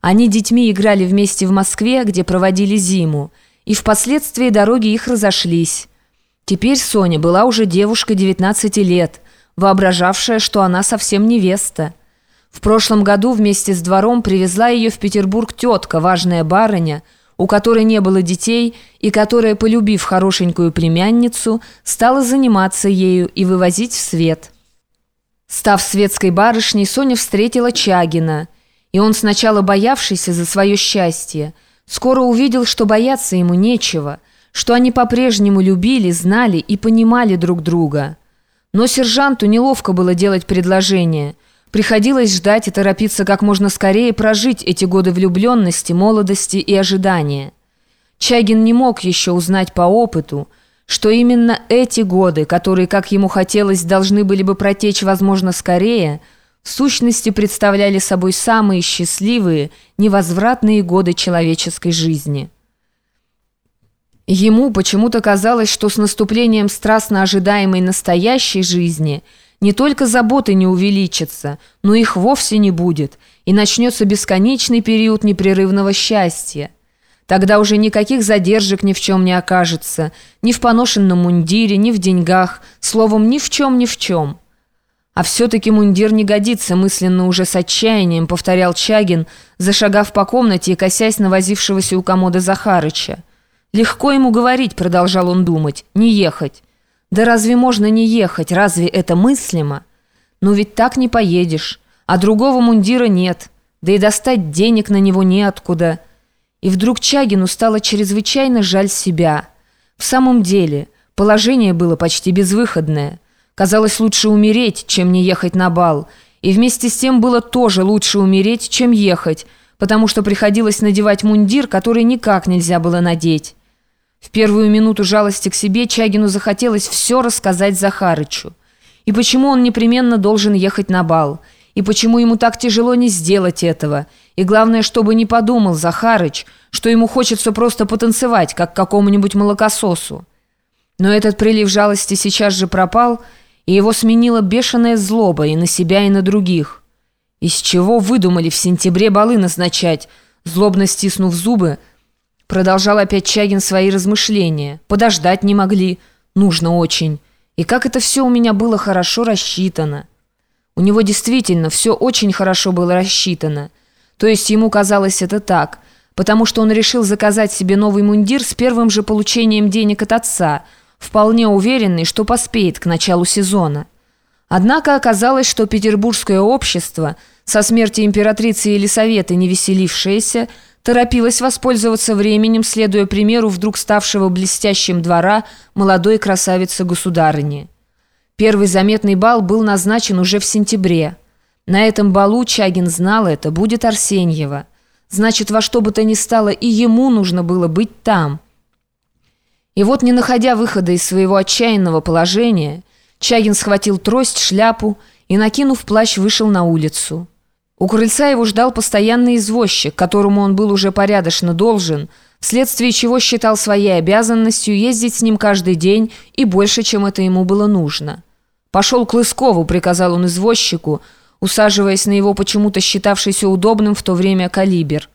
Они детьми играли вместе в Москве, где проводили зиму, и впоследствии дороги их разошлись. Теперь Соня была уже девушка 19 лет, воображавшая, что она совсем невеста. В прошлом году вместе с двором привезла ее в Петербург тетка, важная барыня, у которой не было детей и которая, полюбив хорошенькую племянницу, стала заниматься ею и вывозить в свет. Став светской барышней, Соня встретила Чагина, и он, сначала боявшийся за свое счастье, скоро увидел, что бояться ему нечего, что они по-прежнему любили, знали и понимали друг друга. Но сержанту неловко было делать предложение – Приходилось ждать и торопиться как можно скорее прожить эти годы влюбленности, молодости и ожидания. Чагин не мог еще узнать по опыту, что именно эти годы, которые, как ему хотелось, должны были бы протечь, возможно, скорее, в сущности представляли собой самые счастливые, невозвратные годы человеческой жизни. Ему почему-то казалось, что с наступлением страстно ожидаемой настоящей жизни – не только заботы не увеличатся, но их вовсе не будет, и начнется бесконечный период непрерывного счастья. Тогда уже никаких задержек ни в чем не окажется, ни в поношенном мундире, ни в деньгах, словом, ни в чем, ни в чем. А все-таки мундир не годится, мысленно уже с отчаянием, повторял Чагин, зашагав по комнате и косясь на возившегося у комода Захарыча. «Легко ему говорить», — продолжал он думать, — «не ехать». Да разве можно не ехать? Разве это мыслимо? Ну ведь так не поедешь. А другого мундира нет. Да и достать денег на него неоткуда. И вдруг Чагину стало чрезвычайно жаль себя. В самом деле, положение было почти безвыходное. Казалось, лучше умереть, чем не ехать на бал. И вместе с тем было тоже лучше умереть, чем ехать, потому что приходилось надевать мундир, который никак нельзя было надеть. В первую минуту жалости к себе Чагину захотелось все рассказать Захарычу. И почему он непременно должен ехать на бал, и почему ему так тяжело не сделать этого, и главное, чтобы не подумал Захарыч, что ему хочется просто потанцевать, как какому-нибудь молокососу. Но этот прилив жалости сейчас же пропал, и его сменила бешеная злоба и на себя, и на других. Из чего выдумали в сентябре балы назначать, злобно стиснув зубы, Продолжал опять Чагин свои размышления. Подождать не могли. Нужно очень. И как это все у меня было хорошо рассчитано. У него действительно все очень хорошо было рассчитано. То есть ему казалось это так, потому что он решил заказать себе новый мундир с первым же получением денег от отца, вполне уверенный, что поспеет к началу сезона. Однако оказалось, что петербургское общество, со смерти императрицы Елисаветы не веселившееся, торопилась воспользоваться временем, следуя примеру вдруг ставшего блестящим двора молодой красавицы-государыни. Первый заметный бал был назначен уже в сентябре. На этом балу Чагин знал это, будет Арсеньева. Значит, во что бы то ни стало, и ему нужно было быть там. И вот, не находя выхода из своего отчаянного положения, Чагин схватил трость, шляпу и, накинув плащ, вышел на улицу. У крыльца его ждал постоянный извозчик, которому он был уже порядочно должен, вследствие чего считал своей обязанностью ездить с ним каждый день и больше, чем это ему было нужно. «Пошел к Лыскову», — приказал он извозчику, усаживаясь на его почему-то считавшийся удобным в то время калибер.